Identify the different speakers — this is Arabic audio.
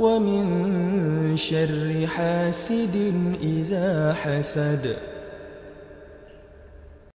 Speaker 1: ومن شر حاسد إذا حسد.